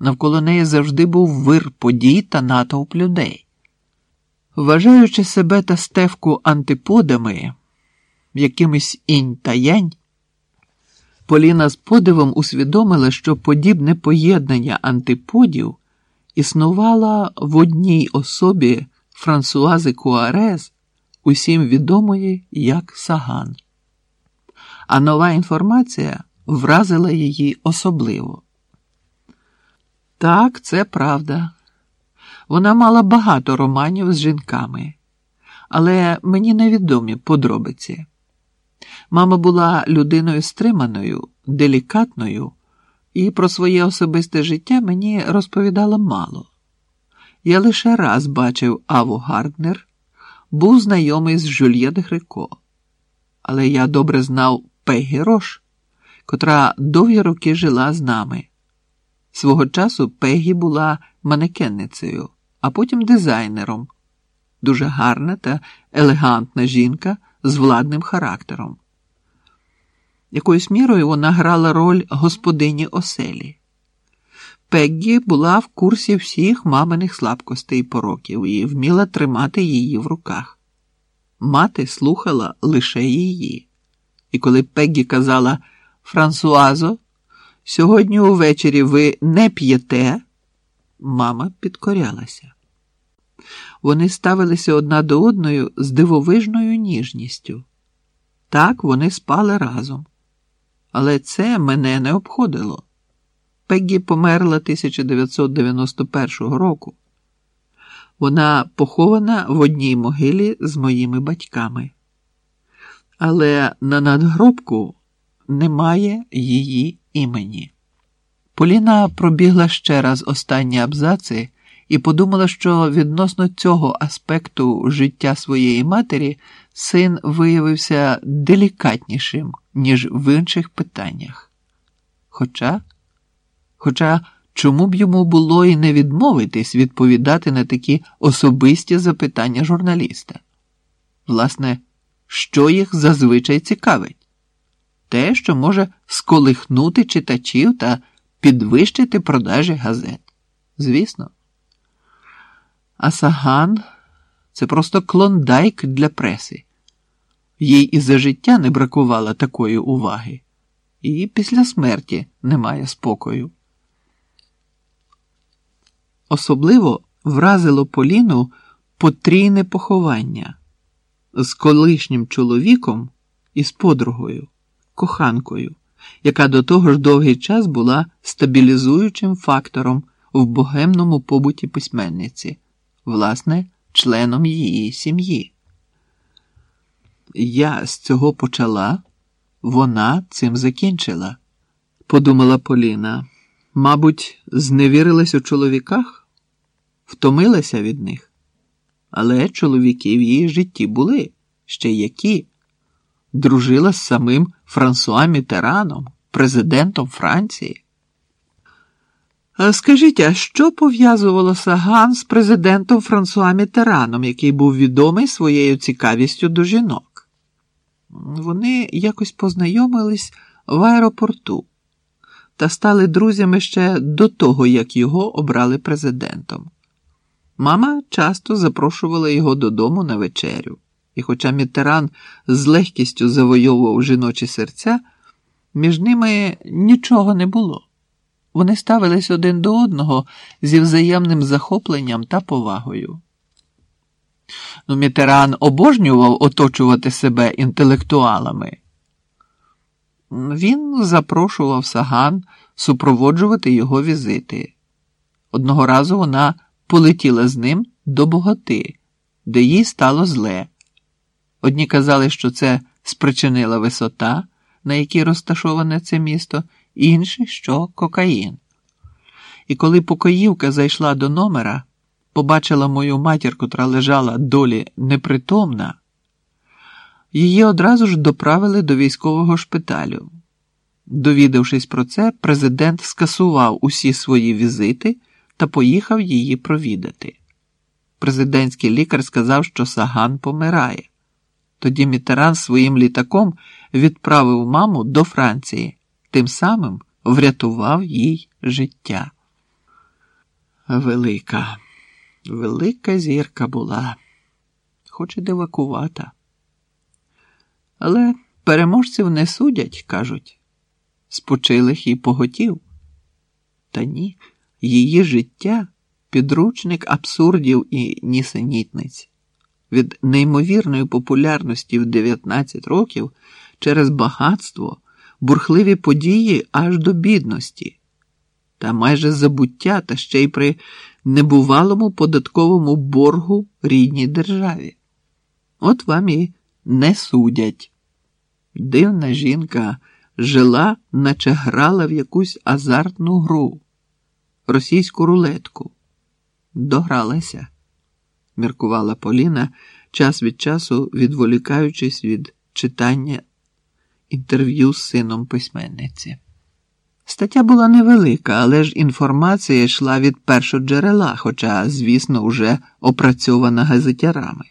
Навколо неї завжди був вир подій та натовп людей. Вважаючи себе та стевку антиподами, якимись інь та янь, Поліна з подивом усвідомила, що подібне поєднання антиподів існувало в одній особі Франсуази Куарез, усім відомої як Саган. А нова інформація вразила її особливо. Так, це правда. Вона мала багато романів з жінками, але мені невідомі подробиці. Мама була людиною стриманою, делікатною, і про своє особисте життя мені розповідала мало. Я лише раз бачив Аву Гарднер, був знайомий з Жюльєт Грико, але я добре знав Пегі Рош, котра довгі роки жила з нами. Свого часу Пегі була манекенницею, а потім дизайнером, дуже гарна та елегантна жінка з владним характером. Якоюсь мірою вона грала роль господині оселі. Пеггі була в курсі всіх маминих слабкостей і пороків і вміла тримати її в руках. Мати слухала лише її. І коли Пеггі казала Франсуазо, сьогодні увечері ви не п'єте, мама підкорялася. Вони ставилися одна до одної з дивовижною ніжністю. Так вони спали разом. Але це мене не обходило. Пеггі померла 1991 року. Вона похована в одній могилі з моїми батьками. Але на надгробку немає її імені. Поліна пробігла ще раз останні абзаци і подумала, що відносно цього аспекту життя своєї матері син виявився делікатнішим, ніж в інших питаннях. Хоча, Хоча чому б йому було і не відмовитись відповідати на такі особисті запитання журналіста? Власне, що їх зазвичай цікавить? Те, що може сколихнути читачів та підвищити продажі газет. Звісно. А Саган це просто клондайк для преси. Їй і за життя не бракувало такої уваги, і після смерті немає спокою. Особливо вразило Поліну потрійне поховання з колишнім чоловіком і з подругою, коханкою, яка до того ж довгий час була стабілізуючим фактором в богемному побуті письменниці, власне, членом її сім'ї. Я з цього почала, вона цим закінчила, подумала Поліна. Мабуть, зневірилась у чоловіках, втомилася від них. Але чоловіки в її житті були ще які. Дружила з самим Франсуа Мітераном, президентом Франції. Скажіть, а що пов'язувало Саган з президентом Франсуа Мітераном, який був відомий своєю цікавістю до жінок? Вони якось познайомились в аеропорту та стали друзями ще до того, як його обрали президентом. Мама часто запрошувала його додому на вечерю, і, хоча Мітеран з легкістю завойовував жіночі серця, між ними нічого не було. Вони ставились один до одного зі взаємним захопленням та повагою. Ну, Мітеран обожнював оточувати себе інтелектуалами. Він запрошував Саган супроводжувати його візити. Одного разу вона полетіла з ним до Боготи, де їй стало зле. Одні казали, що це спричинила висота, на якій розташоване це місто, інші, що кокаїн. І коли покоївка зайшла до номера, побачила мою матір, котра лежала долі непритомна. Її одразу ж доправили до військового шпиталю. Довідавшись про це, президент скасував усі свої візити та поїхав її провідати. Президентський лікар сказав, що Саган помирає. Тоді Мітеран своїм літаком відправив маму до Франції, тим самим врятував їй життя. Велика, велика зірка була, хоч і дивакувата. Але переможців не судять, кажуть, спочилих і поготів. Та ні, її життя підручник абсурдів і нісенітниць. Від неймовірної популярності в 19 років через багатство, бурхливі події аж до бідності, та майже забуття, та ще й при небувалому податковому боргу рідній державі. От вам і не судять. Дивна жінка жила, наче грала в якусь азартну гру, російську рулетку. Догралася, міркувала Поліна, час від часу відволікаючись від читання інтерв'ю з сином письменниці. Стаття була невелика, але ж інформація йшла від першоджерела, хоча, звісно, уже опрацьована газетярами.